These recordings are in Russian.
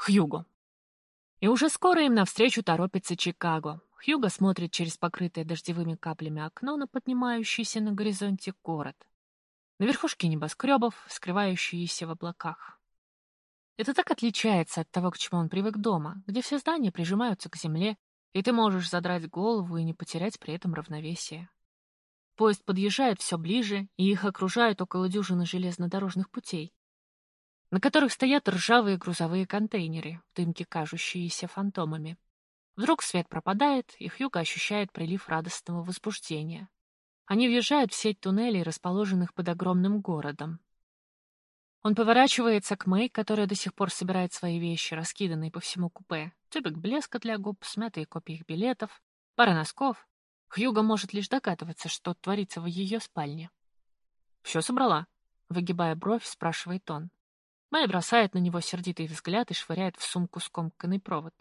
Хьюго. И уже скоро им навстречу торопится Чикаго. Хьюго смотрит через покрытое дождевыми каплями окно на поднимающийся на горизонте город. На верхушке небоскребов, скрывающиеся в облаках. Это так отличается от того, к чему он привык дома, где все здания прижимаются к земле, и ты можешь задрать голову и не потерять при этом равновесие. Поезд подъезжает все ближе, и их окружают около дюжины железнодорожных путей, на которых стоят ржавые грузовые контейнеры, в дымке кажущиеся фантомами. Вдруг свет пропадает, и Хьюго ощущает прилив радостного возбуждения. Они въезжают в сеть туннелей, расположенных под огромным городом. Он поворачивается к Мэй, которая до сих пор собирает свои вещи, раскиданные по всему купе. Тюбик блеска для губ, смятые копии их билетов, пара носков. Хьюго может лишь догадываться, что творится в ее спальне. «Все собрала?» — выгибая бровь, спрашивает он. Мэй бросает на него сердитый взгляд и швыряет в сумку скомканный провод.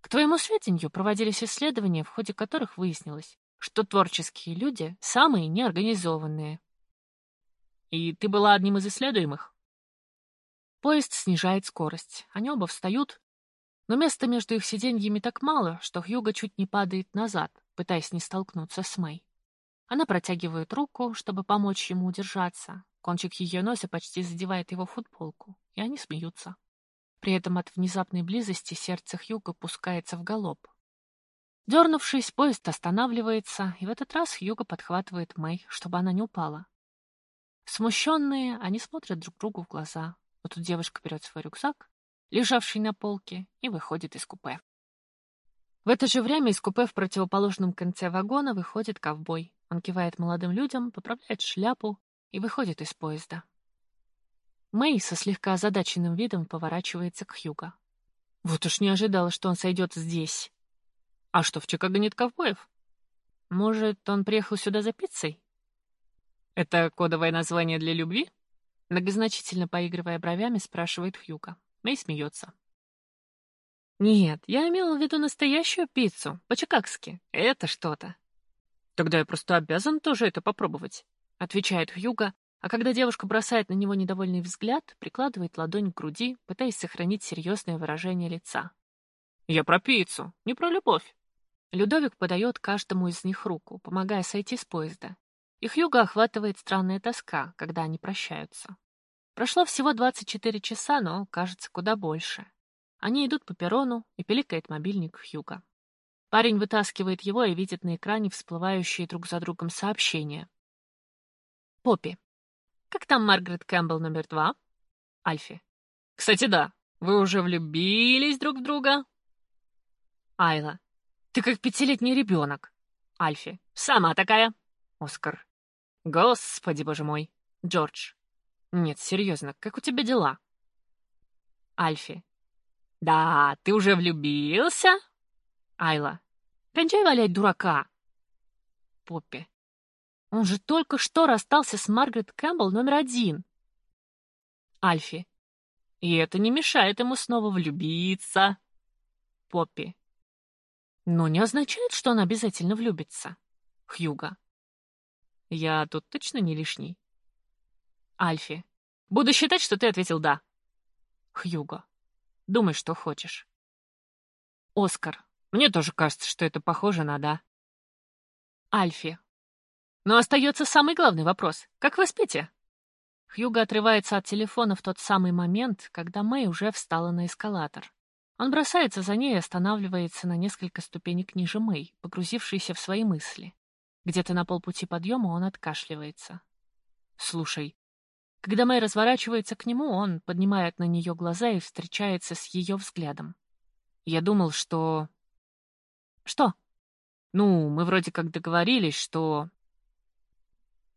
К твоему сведению, проводились исследования, в ходе которых выяснилось, что творческие люди самые неорганизованные. И ты была одним из исследуемых? Поезд снижает скорость. Они оба встают, но места между их сиденьями так мало, что Хьюго чуть не падает назад, пытаясь не столкнуться с Мэй. Она протягивает руку, чтобы помочь ему удержаться. Кончик ее носа почти задевает его футболку, и они смеются. При этом от внезапной близости сердце Хьюга пускается в галоп. Дернувшись, поезд останавливается, и в этот раз Хьюга подхватывает Мэй, чтобы она не упала. Смущенные, они смотрят друг другу в глаза. Вот тут девушка берет свой рюкзак, лежавший на полке, и выходит из купе. В это же время из купе в противоположном конце вагона выходит ковбой. Он кивает молодым людям, поправляет шляпу и выходит из поезда. Мэй со слегка озадаченным видом поворачивается к Хьюго. Вот уж не ожидала, что он сойдет здесь. А что, в Чикаго нет ковбоев? Может, он приехал сюда за пиццей? «Это кодовое название для любви?» Многозначительно поигрывая бровями, спрашивает Хьюка. Мэй смеется. «Нет, я имела в виду настоящую пиццу, по-чикагски. Это что-то». «Тогда я просто обязан тоже это попробовать», — отвечает Хьюга, а когда девушка бросает на него недовольный взгляд, прикладывает ладонь к груди, пытаясь сохранить серьезное выражение лица. «Я про пиццу, не про любовь». Людовик подает каждому из них руку, помогая сойти с поезда, их юга охватывает странная тоска, когда они прощаются. Прошло всего 24 часа, но, кажется, куда больше. Они идут по перрону, и пиликает мобильник Хьюга. Парень вытаскивает его и видит на экране всплывающие друг за другом сообщения. Поппи. Как там Маргарет Кэмпбелл номер два? Альфи. Кстати, да. Вы уже влюбились друг в друга? Айла. Ты как пятилетний ребенок. Альфи. Сама такая. Оскар. Господи, боже мой. Джордж. Нет, серьезно, как у тебя дела? Альфи. Да, ты уже влюбился? Айла. Кончай валять дурака. Поппи. Он же только что расстался с Маргарет Кэмпбелл номер один. Альфи. И это не мешает ему снова влюбиться. Поппи. Но не означает, что он обязательно влюбится. Хьюга. Я тут точно не лишний? Альфи. Буду считать, что ты ответил «да». Хьюго. Думай, что хочешь. Оскар. Мне тоже кажется, что это похоже на «да». Альфи. Но остается самый главный вопрос. Как вы спите? Хьюго отрывается от телефона в тот самый момент, когда Мэй уже встала на эскалатор. Он бросается за ней и останавливается на несколько ступенек ниже Мэй, погрузившейся в свои мысли. Где-то на полпути подъема он откашливается. «Слушай». Когда Мэй разворачивается к нему, он поднимает на нее глаза и встречается с ее взглядом. «Я думал, что...» «Что?» «Ну, мы вроде как договорились, что...»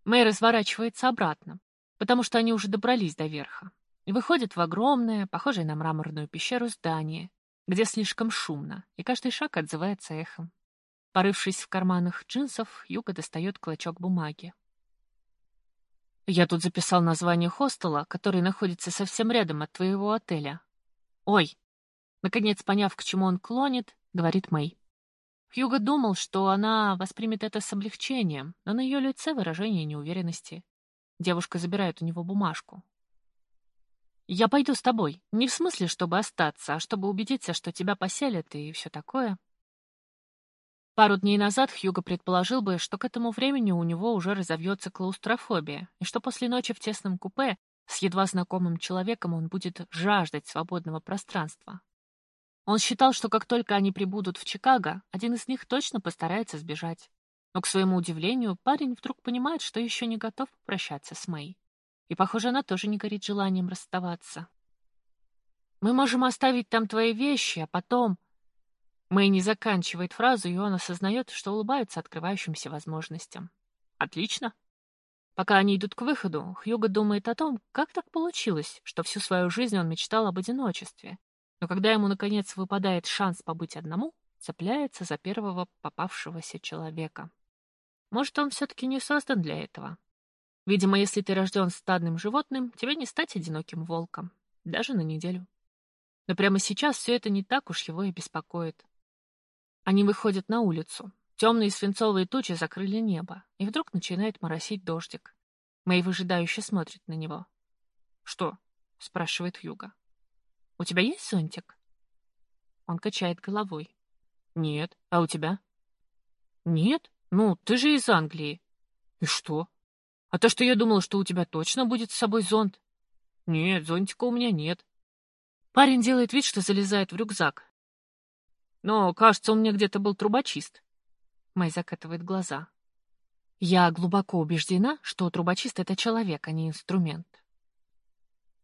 Мэй разворачивается обратно, потому что они уже добрались до верха, и выходит в огромное, похожее на мраморную пещеру здание, где слишком шумно, и каждый шаг отзывается эхом. Порывшись в карманах джинсов, Юга достает клочок бумаги. «Я тут записал название хостела, который находится совсем рядом от твоего отеля». «Ой!» Наконец, поняв, к чему он клонит, говорит Мэй. Хьюго думал, что она воспримет это с облегчением, но на ее лице выражение неуверенности. Девушка забирает у него бумажку. Я пойду с тобой. Не в смысле, чтобы остаться, а чтобы убедиться, что тебя поселят и все такое. Пару дней назад Хьюго предположил бы, что к этому времени у него уже разовьется клаустрофобия, и что после ночи в тесном купе с едва знакомым человеком он будет жаждать свободного пространства. Он считал, что как только они прибудут в Чикаго, один из них точно постарается сбежать. Но, к своему удивлению, парень вдруг понимает, что еще не готов прощаться с Мэй. И, похоже, она тоже не горит желанием расставаться. «Мы можем оставить там твои вещи, а потом...» Мэй не заканчивает фразу, и он осознает, что улыбается открывающимся возможностям. «Отлично!» Пока они идут к выходу, Хьюго думает о том, как так получилось, что всю свою жизнь он мечтал об одиночестве. Но когда ему, наконец, выпадает шанс побыть одному, цепляется за первого попавшегося человека. Может, он все-таки не создан для этого? Видимо, если ты рожден стадным животным, тебе не стать одиноким волком, даже на неделю. Но прямо сейчас все это не так уж его и беспокоит. Они выходят на улицу. Темные свинцовые тучи закрыли небо, и вдруг начинает моросить дождик. Мэй выжидающе смотрит на него. «Что?» — спрашивает Юга. «У тебя есть зонтик?» Он качает головой. «Нет. А у тебя?» «Нет?» «Ну, ты же из Англии». «И что? А то, что я думала, что у тебя точно будет с собой зонт». «Нет, зонтика у меня нет». Парень делает вид, что залезает в рюкзак. «Но, кажется, у меня где-то был трубочист». Май закатывает глаза. Я глубоко убеждена, что трубочист — это человек, а не инструмент.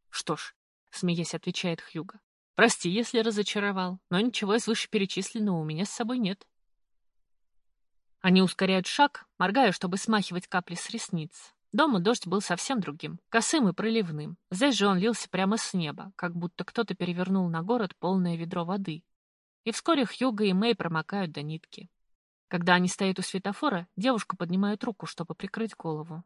Что ж, смеясь, отвечает Хьюга. Прости, если разочаровал, но ничего из вышеперечисленного у меня с собой нет. Они ускоряют шаг, моргая, чтобы смахивать капли с ресниц. Дома дождь был совсем другим, косым и проливным. Здесь же он лился прямо с неба, как будто кто-то перевернул на город полное ведро воды. И вскоре Хьюга и Мэй промокают до нитки. Когда они стоят у светофора, девушка поднимает руку, чтобы прикрыть голову.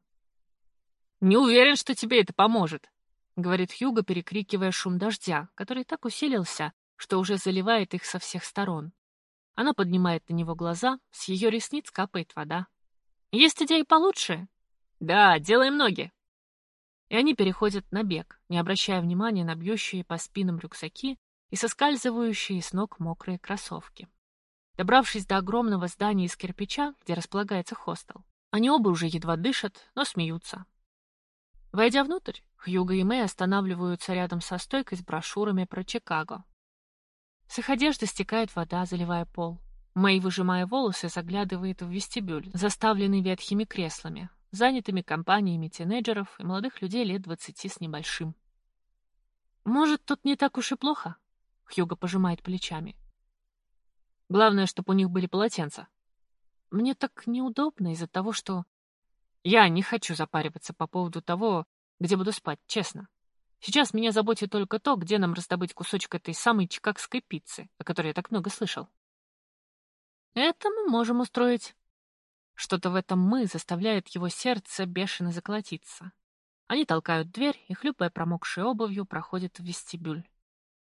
«Не уверен, что тебе это поможет», — говорит Хьюга, перекрикивая шум дождя, который так усилился, что уже заливает их со всех сторон. Она поднимает на него глаза, с ее ресниц капает вода. «Есть идеи получше?» «Да, делаем ноги!» И они переходят на бег, не обращая внимания на бьющие по спинам рюкзаки и соскальзывающие с ног мокрые кроссовки. Добравшись до огромного здания из кирпича, где располагается хостел, они оба уже едва дышат, но смеются. Войдя внутрь, Хьюго и Мэй останавливаются рядом со стойкой с брошюрами про Чикаго, с их одежды стекает вода, заливая пол. Мэй, выжимая волосы, заглядывает в вестибюль, заставленный ветхими креслами, занятыми компаниями тинейджеров и молодых людей лет двадцати с небольшим. «Может, тут не так уж и плохо?» — Хьюго пожимает плечами. «Главное, чтобы у них были полотенца. Мне так неудобно из-за того, что... Я не хочу запариваться по поводу того, где буду спать, честно. Сейчас меня заботит только то, где нам раздобыть кусочек этой самой чикагской пиццы, о которой я так много слышал. Это мы можем устроить. Что-то в этом «мы» заставляет его сердце бешено заколотиться. Они толкают дверь и, хлюпая промокшей обувью, проходят в вестибюль.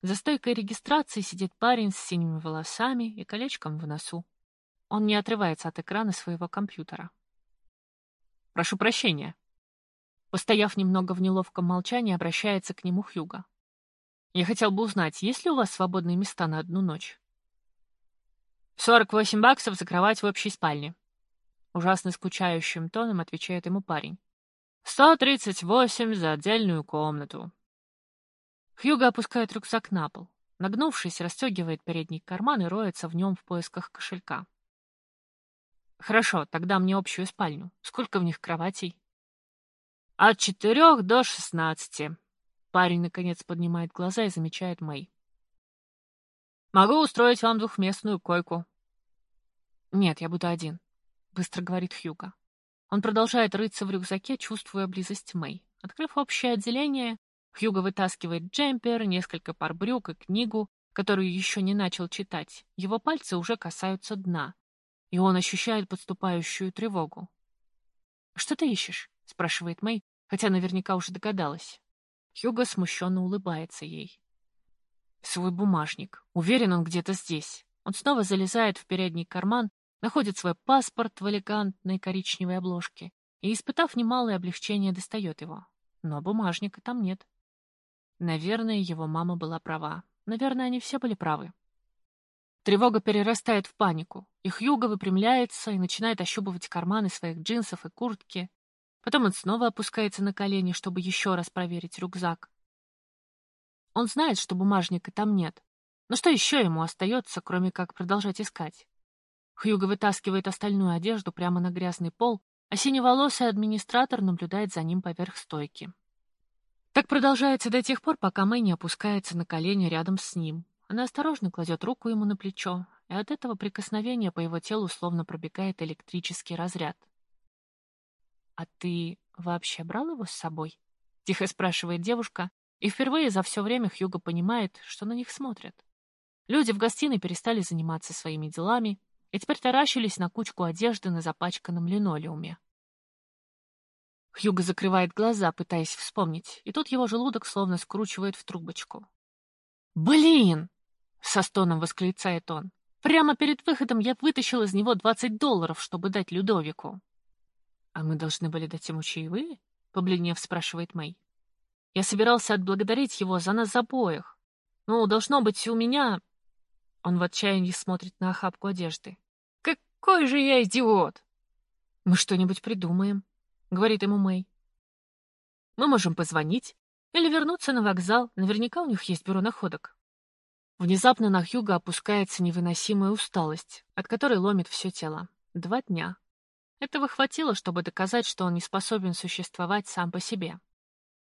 За стойкой регистрации сидит парень с синими волосами и колечком в носу. Он не отрывается от экрана своего компьютера. «Прошу прощения», Постояв немного в неловком молчании, обращается к нему Хьюга. «Я хотел бы узнать, есть ли у вас свободные места на одну ночь?» «Сорок восемь баксов за кровать в общей спальне», — ужасно скучающим тоном отвечает ему парень. «Сто тридцать восемь за отдельную комнату». Хьюга опускает рюкзак на пол. Нагнувшись, расстегивает передний карман и роется в нем в поисках кошелька. «Хорошо, тогда мне общую спальню. Сколько в них кроватей?» От четырех до шестнадцати. Парень, наконец, поднимает глаза и замечает Мэй. Могу устроить вам двухместную койку. Нет, я буду один, быстро говорит Хьюга. Он продолжает рыться в рюкзаке, чувствуя близость Мэй. Открыв общее отделение, Хьюго вытаскивает джемпер, несколько пар брюк и книгу, которую еще не начал читать. Его пальцы уже касаются дна, и он ощущает подступающую тревогу. «Что ты ищешь?» — спрашивает Мэй, хотя наверняка уже догадалась. Хьюго смущенно улыбается ей. Свой бумажник. Уверен, он где-то здесь. Он снова залезает в передний карман, находит свой паспорт в элегантной коричневой обложке и, испытав немалое облегчение, достает его. Но бумажника там нет. Наверное, его мама была права. Наверное, они все были правы. Тревога перерастает в панику, и Хьюго выпрямляется и начинает ощупывать карманы своих джинсов и куртки. Потом он снова опускается на колени, чтобы еще раз проверить рюкзак. Он знает, что бумажника там нет. Но что еще ему остается, кроме как продолжать искать? Хьюго вытаскивает остальную одежду прямо на грязный пол, а синеволосый администратор наблюдает за ним поверх стойки. Так продолжается до тех пор, пока Мэй не опускается на колени рядом с ним. Она осторожно кладет руку ему на плечо, и от этого прикосновения по его телу словно пробегает электрический разряд. «А ты вообще брал его с собой?» — тихо спрашивает девушка, и впервые за все время Хьюго понимает, что на них смотрят. Люди в гостиной перестали заниматься своими делами и теперь таращились на кучку одежды на запачканном линолеуме. Хьюго закрывает глаза, пытаясь вспомнить, и тут его желудок словно скручивает в трубочку. «Блин!» — со стоном восклицает он. «Прямо перед выходом я вытащил из него двадцать долларов, чтобы дать Людовику». «А мы должны были дать ему чаевые?» — побледнев спрашивает Мэй. «Я собирался отблагодарить его за нас обоих. Ну, должно быть, у меня он в отчаянии смотрит на охапку одежды. «Какой же я идиот!» «Мы что-нибудь придумаем», — говорит ему Мэй. «Мы можем позвонить или вернуться на вокзал. Наверняка у них есть бюро находок». Внезапно на Хьюга опускается невыносимая усталость, от которой ломит все тело. Два дня. Этого хватило, чтобы доказать, что он не способен существовать сам по себе.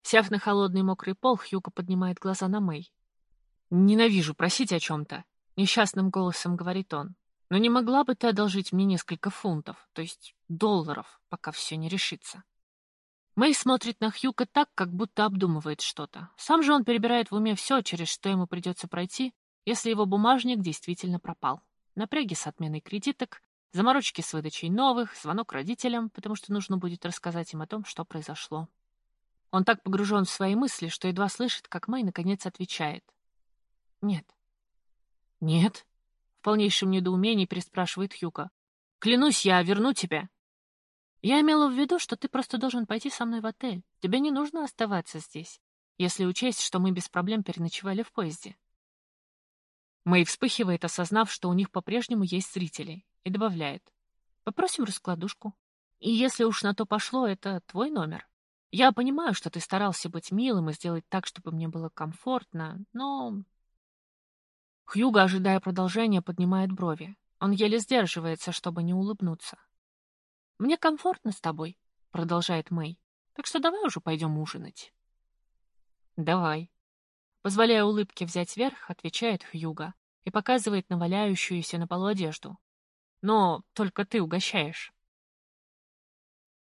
Сев на холодный мокрый пол, Хьюга поднимает глаза на Мэй. «Ненавижу просить о чем-то», — несчастным голосом говорит он. «Но не могла бы ты одолжить мне несколько фунтов, то есть долларов, пока все не решится?» Мэй смотрит на Хьюка так, как будто обдумывает что-то. Сам же он перебирает в уме все, через что ему придется пройти, если его бумажник действительно пропал. Напряги с отменой кредиток, заморочки с выдачей новых, звонок родителям, потому что нужно будет рассказать им о том, что произошло. Он так погружен в свои мысли, что едва слышит, как Мэй наконец отвечает. «Нет, «Нет?» — в полнейшем недоумении переспрашивает Хьюка. «Клянусь, я верну тебя». «Я имела в виду, что ты просто должен пойти со мной в отель. Тебе не нужно оставаться здесь, если учесть, что мы без проблем переночевали в поезде». Мэй вспыхивает, осознав, что у них по-прежнему есть зрители, и добавляет. «Попросим раскладушку. И если уж на то пошло, это твой номер. Я понимаю, что ты старался быть милым и сделать так, чтобы мне было комфортно, но Хьюго, ожидая продолжения, поднимает брови. Он еле сдерживается, чтобы не улыбнуться. «Мне комфортно с тобой», — продолжает Мэй. «Так что давай уже пойдем ужинать». «Давай». Позволяя улыбке взять верх, отвечает Хьюго и показывает на валяющуюся на полу одежду. «Но только ты угощаешь».